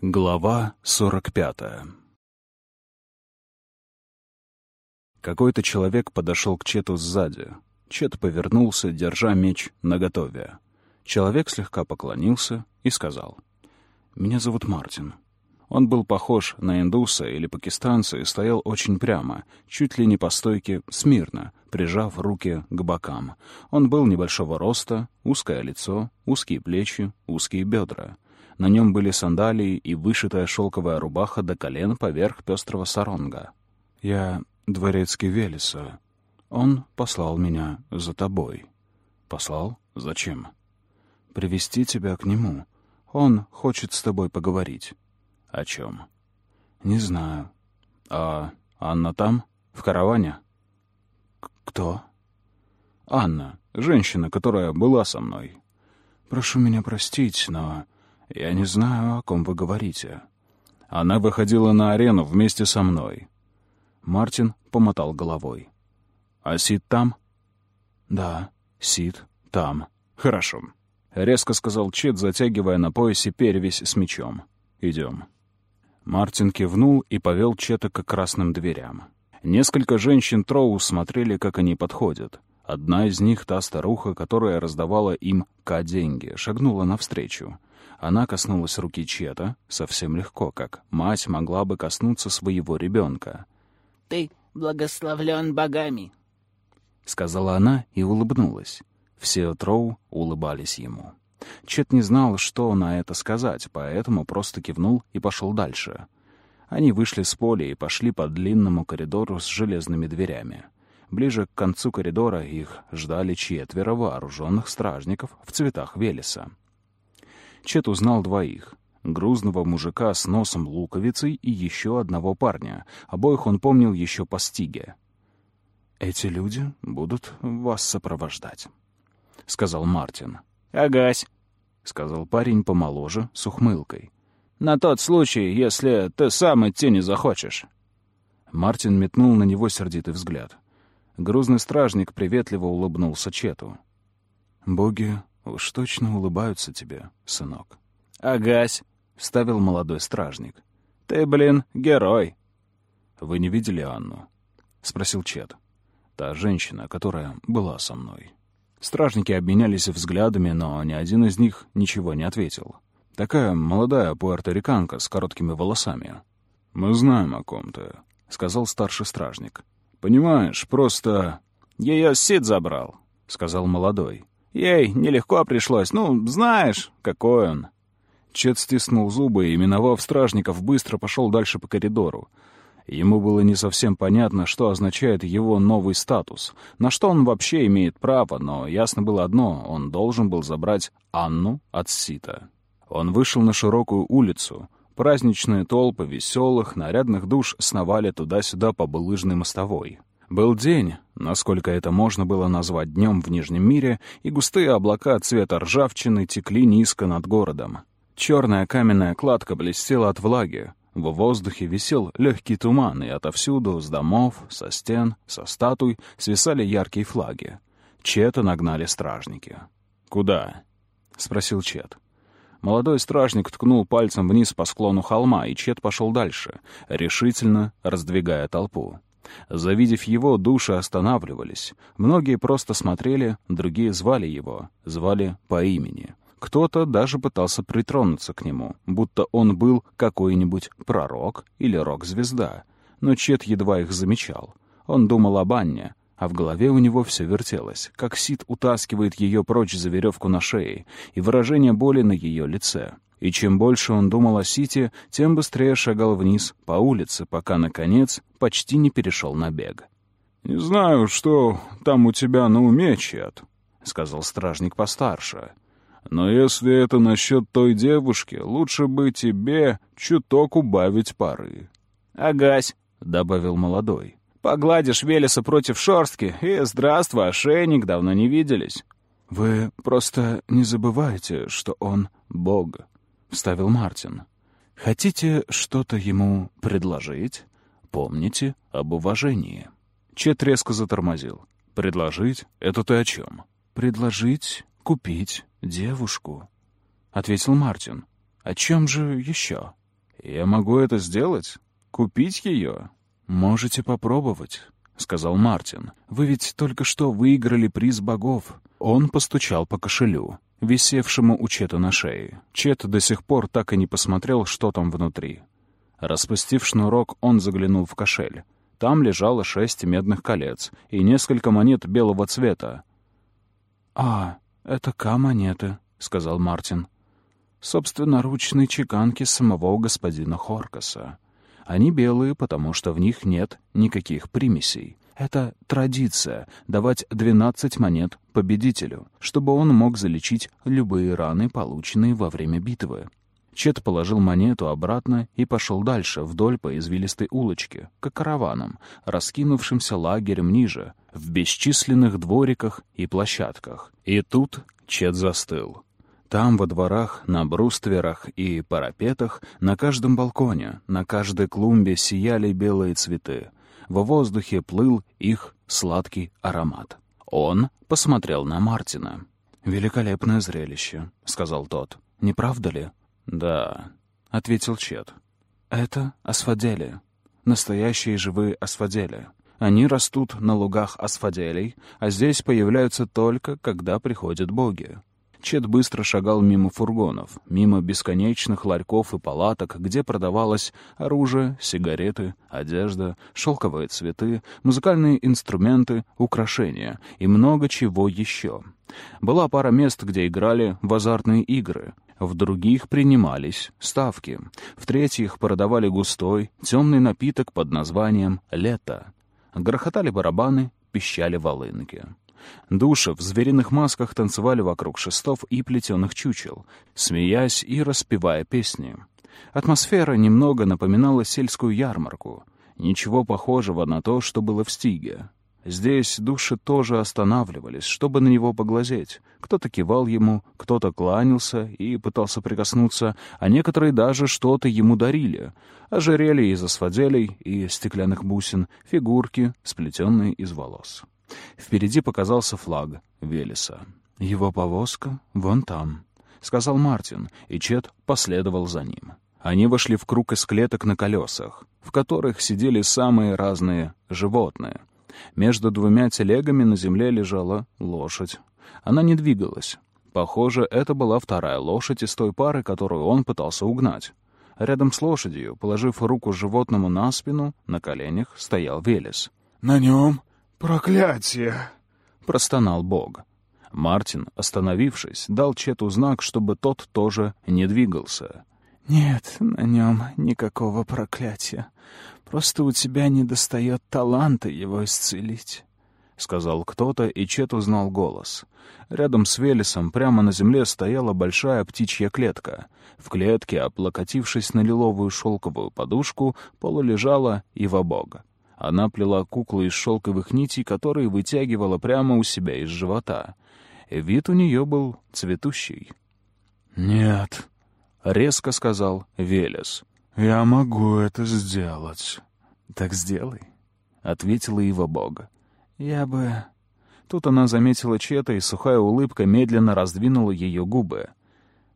Глава 45 Какой-то человек подошел к Чету сзади. Чет повернулся, держа меч наготове. Человек слегка поклонился и сказал. «Меня зовут Мартин». Он был похож на индуса или пакистанца и стоял очень прямо, чуть ли не по стойке смирно, прижав руки к бокам. Он был небольшого роста, узкое лицо, узкие плечи, узкие бедра — на нем были сандалии и вышитая шелковая рубаха до колен поверх пестрого саронга. «Я дворецкий Велеса. Он послал меня за тобой». «Послал? Зачем?» «Привести тебя к нему. Он хочет с тобой поговорить». «О чем?» «Не знаю». «А Анна там? В караване?» «Кто?» «Анна, женщина, которая была со мной». «Прошу меня простить, но «Я не знаю, о ком вы говорите». Она выходила на арену вместе со мной. Мартин помотал головой. «А Сид там?» «Да, Сид там». «Хорошо», — резко сказал Чет, затягивая на поясе перевязь с мечом. «Идем». Мартин кивнул и повел Чета к красным дверям. Несколько женщин Троу смотрели, как они подходят. Одна из них, та старуха, которая раздавала им К деньги, шагнула навстречу. Она коснулась руки Чета совсем легко, как мать могла бы коснуться своего ребенка. «Ты благословлен богами», — сказала она и улыбнулась. Все Троу улыбались ему. Чет не знал, что на это сказать, поэтому просто кивнул и пошел дальше. Они вышли с поля и пошли по длинному коридору с железными дверями. Ближе к концу коридора их ждали четверо вооруженных стражников в цветах Велеса. Чет узнал двоих. Грузного мужика с носом луковицей и еще одного парня. Обоих он помнил еще по стиге. «Эти люди будут вас сопровождать», — сказал Мартин. «Агась», — сказал парень помоложе, с ухмылкой. «На тот случай, если ты сам идти не захочешь». Мартин метнул на него сердитый взгляд. Грузный стражник приветливо улыбнулся Чету. «Боги Уж точно улыбаются тебе, сынок. «Агась», — вставил молодой стражник. «Ты, блин, герой». «Вы не видели Анну?» — спросил Чет. «Та женщина, которая была со мной». Стражники обменялись взглядами, но ни один из них ничего не ответил. Такая молодая пуэрториканка с короткими волосами. «Мы знаем о ком ты», — сказал старший стражник. «Понимаешь, просто...» «Ее Сид забрал», — сказал молодой. Ей нелегко пришлось. Ну, знаешь, какой он». Чет стиснул зубы и, миновав стражников, быстро пошел дальше по коридору. Ему было не совсем понятно, что означает его новый статус, на что он вообще имеет право, но ясно было одно — он должен был забрать Анну от Сита. Он вышел на широкую улицу. Праздничные толпы веселых, нарядных душ сновали туда-сюда по булыжной мостовой. Был день, насколько это можно было назвать днем в Нижнем мире, и густые облака цвета ржавчины текли низко над городом. Черная каменная кладка блестела от влаги. В воздухе висел легкий туман, и отовсюду, с домов, со стен, со статуй, свисали яркие флаги. Чета нагнали стражники. «Куда?» — спросил Чет. Молодой стражник ткнул пальцем вниз по склону холма, и Чет пошел дальше, решительно раздвигая толпу. Завидев его, души останавливались. Многие просто смотрели, другие звали его, звали по имени. Кто-то даже пытался притронуться к нему, будто он был какой-нибудь пророк или рок-звезда. Но Чет едва их замечал. Он думал об Анне, а в голове у него все вертелось, как Сид утаскивает ее прочь за веревку на шее, и выражение боли на ее лице. И чем больше он думал о Сити, тем быстрее шагал вниз по улице, пока, наконец, почти не перешел на бег. «Не знаю, что там у тебя на уме, Чет», — сказал стражник постарше. «Но если это насчет той девушки, лучше бы тебе чуток убавить пары». «Агась», — добавил молодой. «Погладишь Велеса против шорстки, и здравствуй, ошейник, давно не виделись». «Вы просто не забывайте, что он бог», — вставил Мартин. «Хотите что-то ему предложить? Помните об уважении». Чет резко затормозил. «Предложить? Это ты о чем?» «Предложить купить девушку», — ответил Мартин. «О чем же еще?» Я могу это сделать? Купить ее? Можете попробовать, — сказал Мартин. Вы ведь только что выиграли приз богов. Он постучал по кошелю, висевшему у Чета на шее. Чет до сих пор так и не посмотрел, что там внутри. Распустив шнурок, он заглянул в кошель. Там лежало шесть медных колец и несколько монет белого цвета. «А, это К-монеты», — сказал Мартин. «Собственноручной чеканки самого господина Хоркаса. Они белые, потому что в них нет никаких примесей. Это традиция — давать 12 монет победителю, чтобы он мог залечить любые раны, полученные во время битвы. Чет положил монету обратно и пошел дальше, вдоль по извилистой улочке, к караванам, раскинувшимся лагерем ниже, в бесчисленных двориках и площадках. И тут Чет застыл. Там, во дворах, на брустверах и парапетах, на каждом балконе, на каждой клумбе сияли белые цветы. Во воздухе плыл их сладкий аромат. Он посмотрел на Мартина. «Великолепное зрелище», — сказал тот. «Не правда ли?» «Да», — ответил Чет. «Это асфадели. Настоящие живые асфадели. Они растут на лугах асфаделей, а здесь появляются только, когда приходят боги. Чет быстро шагал мимо фургонов, мимо бесконечных ларьков и палаток, где продавалось оружие, сигареты, одежда, шелковые цветы, музыкальные инструменты, украшения и много чего еще. Была пара мест, где играли в азартные игры. В других принимались ставки. В третьих продавали густой, темный напиток под названием «лето». Грохотали барабаны, пищали волынки. Души в звериных масках танцевали вокруг шестов и плетеных чучел, смеясь и распевая песни. Атмосфера немного напоминала сельскую ярмарку. Ничего похожего на то, что было в Стиге. Здесь души тоже останавливались, чтобы на него поглазеть. Кто-то кивал ему, кто-то кланялся и пытался прикоснуться, а некоторые даже что-то ему дарили. Ожерелья из асфаделей и стеклянных бусин, фигурки, сплетенные из волос. Впереди показался флаг Велеса. «Его повозка вон там», — сказал Мартин, и Чет последовал за ним. Они вошли в круг из клеток на колесах, в которых сидели самые разные животные. Между двумя телегами на земле лежала лошадь. Она не двигалась. Похоже, это была вторая лошадь из той пары, которую он пытался угнать. Рядом с лошадью, положив руку животному на спину, на коленях стоял Велес. «На нем «Проклятие!» — простонал Бог. Мартин, остановившись, дал Чету знак, чтобы тот тоже не двигался. «Нет на нем никакого проклятия. Просто у тебя недостает таланта его исцелить», — сказал кто-то, и Чет узнал голос. Рядом с Велесом прямо на земле стояла большая птичья клетка. В клетке, облокотившись на лиловую шелковую подушку, полулежала Ива Бога. Она плела куклу из шелковых нитей, которые вытягивала прямо у себя из живота. Вид у нее был цветущий. «Нет», — резко сказал Велес. «Я могу это сделать». «Так сделай», — ответила Ива Бога. «Я бы...» Тут она заметила Чета, и сухая улыбка медленно раздвинула ее губы.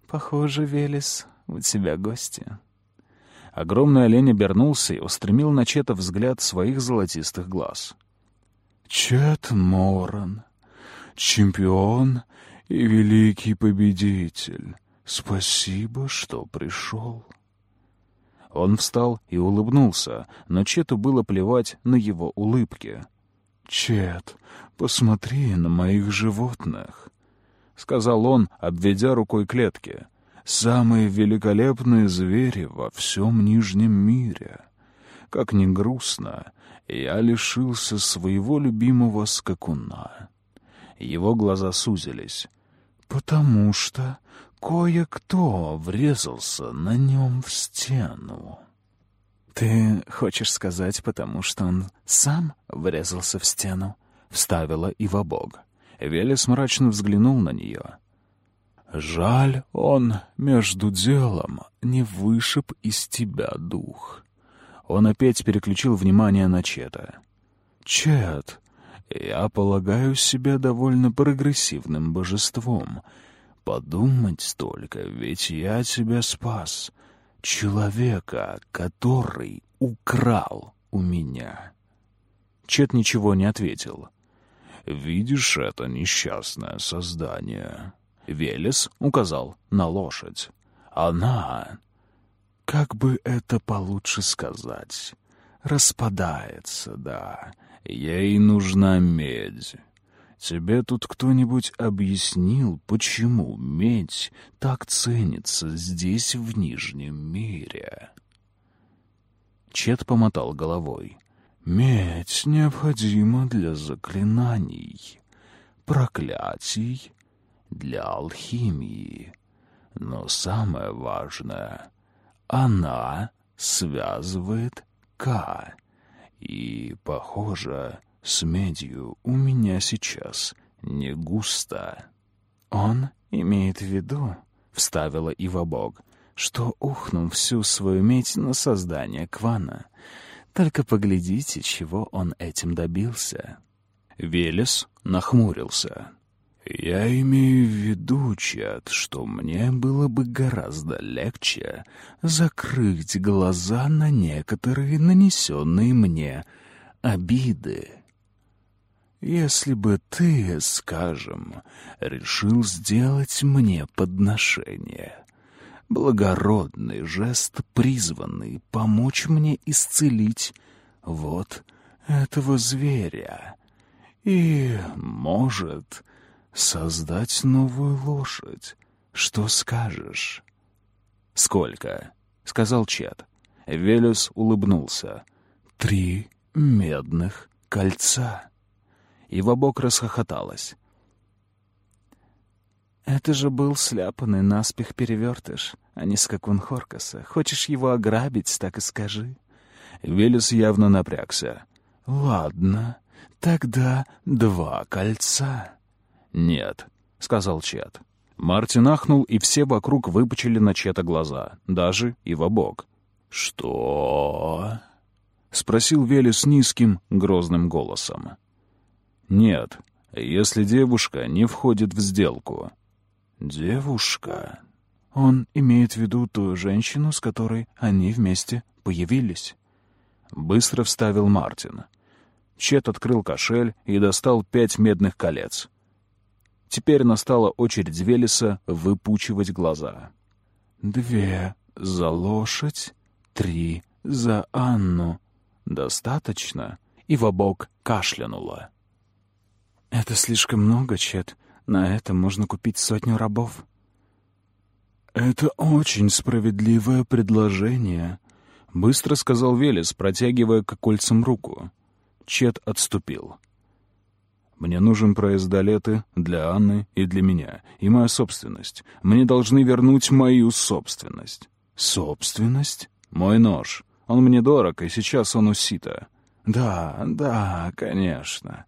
«Похоже, Велес, у тебя гости». Огромный олень обернулся и устремил на Чета взгляд своих золотистых глаз. «Чет Моран, чемпион и великий победитель, спасибо, что пришел». Он встал и улыбнулся, но Чету было плевать на его улыбки. «Чет, посмотри на моих животных», — сказал он, обведя рукой клетки самые великолепные звери во всем Нижнем мире. Как ни грустно, я лишился своего любимого скакуна. Его глаза сузились. Потому что кое-кто врезался на нем в стену. «Ты хочешь сказать, потому что он сам врезался в стену?» — вставила Ива-бог. Велес мрачно взглянул на нее. Жаль, он между делом не вышиб из тебя дух. Он опять переключил внимание на Чета. Чет, я полагаю себя довольно прогрессивным божеством. Подумать только, ведь я тебя спас. человека, который украл у меня. Чет ничего не ответил. «Видишь это несчастное создание?» Велес указал на лошадь. «Она, как бы это получше сказать, распадается, да. Ей нужна медь. Тебе тут кто-нибудь объяснил, почему медь так ценится здесь, в Нижнем мире?» Чет помотал головой. Медь необходима для заклинаний, проклятий, для алхимии. Но самое важное — она связывает К. И, похоже, с медью у меня сейчас не густо. Он имеет в виду, — вставила Ива Бог, — что ухнул всю свою медь на создание Квана — только поглядите, чего он этим добился». Велес нахмурился. «Я имею в виду, Чат, что мне было бы гораздо легче закрыть глаза на некоторые нанесенные мне обиды. Если бы ты, скажем, решил сделать мне подношение, благородный жест, призванный помочь мне исцелить вот этого зверя и, может, создать новую лошадь. Что скажешь? «Сколько?» — сказал Чет. Велес улыбнулся. «Три медных кольца». Ивабок расхохоталась. «Это же был сляпанный наспех перевертыш, а не скакун Хоркаса. Хочешь его ограбить, так и скажи». Велес явно напрягся. «Ладно, тогда два кольца». «Нет», — сказал Чет. Мартин ахнул, и все вокруг выпучили на Чета глаза, даже и в обок. «Что?» — спросил Велес низким, грозным голосом. «Нет, если девушка не входит в сделку». «Девушка?» Он имеет в виду ту женщину, с которой они вместе появились. Быстро вставил Мартин. Чет открыл кошель и достал пять медных колец. Теперь настала очередь Велеса выпучивать глаза. «Две за лошадь, три за Анну. Достаточно?» И в обок кашлянула. «Это слишком много, Чет. На это можно купить сотню рабов». «Это очень справедливое предложение», — быстро сказал Велес, протягивая к кольцам руку. Чет отступил. «Мне нужен проездолеты для Анны и для меня, и моя собственность. Мне должны вернуть мою собственность». «Собственность?» «Мой нож. Он мне дорог, и сейчас он у Сита». «Да, да, конечно.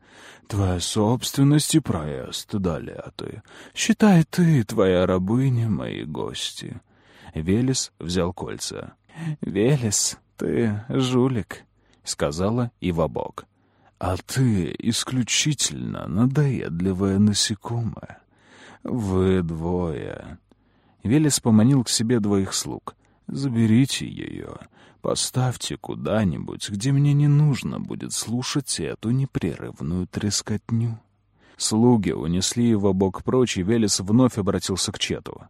Твоя собственность и проезд, далее ты. Считай ты, твоя рабыня, мои гости». Велес взял кольца. «Велес, ты жулик», — сказала Ивабок. «А ты исключительно надоедливая насекомая. Вы двое». Велес поманил к себе двоих слуг. «Заберите ее Поставьте куда-нибудь, где мне не нужно будет слушать эту непрерывную трескотню». Слуги унесли его бок прочь, и Велес вновь обратился к Чету.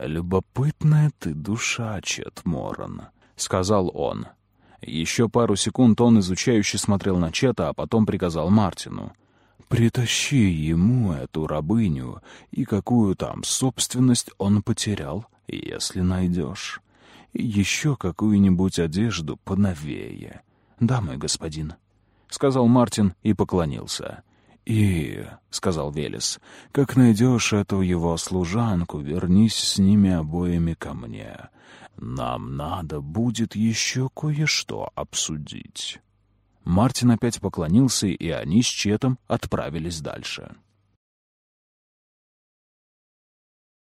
«Любопытная ты душа, Чет Моран», — сказал он. Еще пару секунд он изучающе смотрел на Чета, а потом приказал Мартину. «Притащи ему эту рабыню, и какую там собственность он потерял, если найдешь еще какую-нибудь одежду поновее. «Да, мой господин», — сказал Мартин и поклонился. «И, — сказал Велес, — как найдешь эту его служанку, вернись с ними обоими ко мне. Нам надо будет еще кое-что обсудить». Мартин опять поклонился, и они с Четом отправились дальше.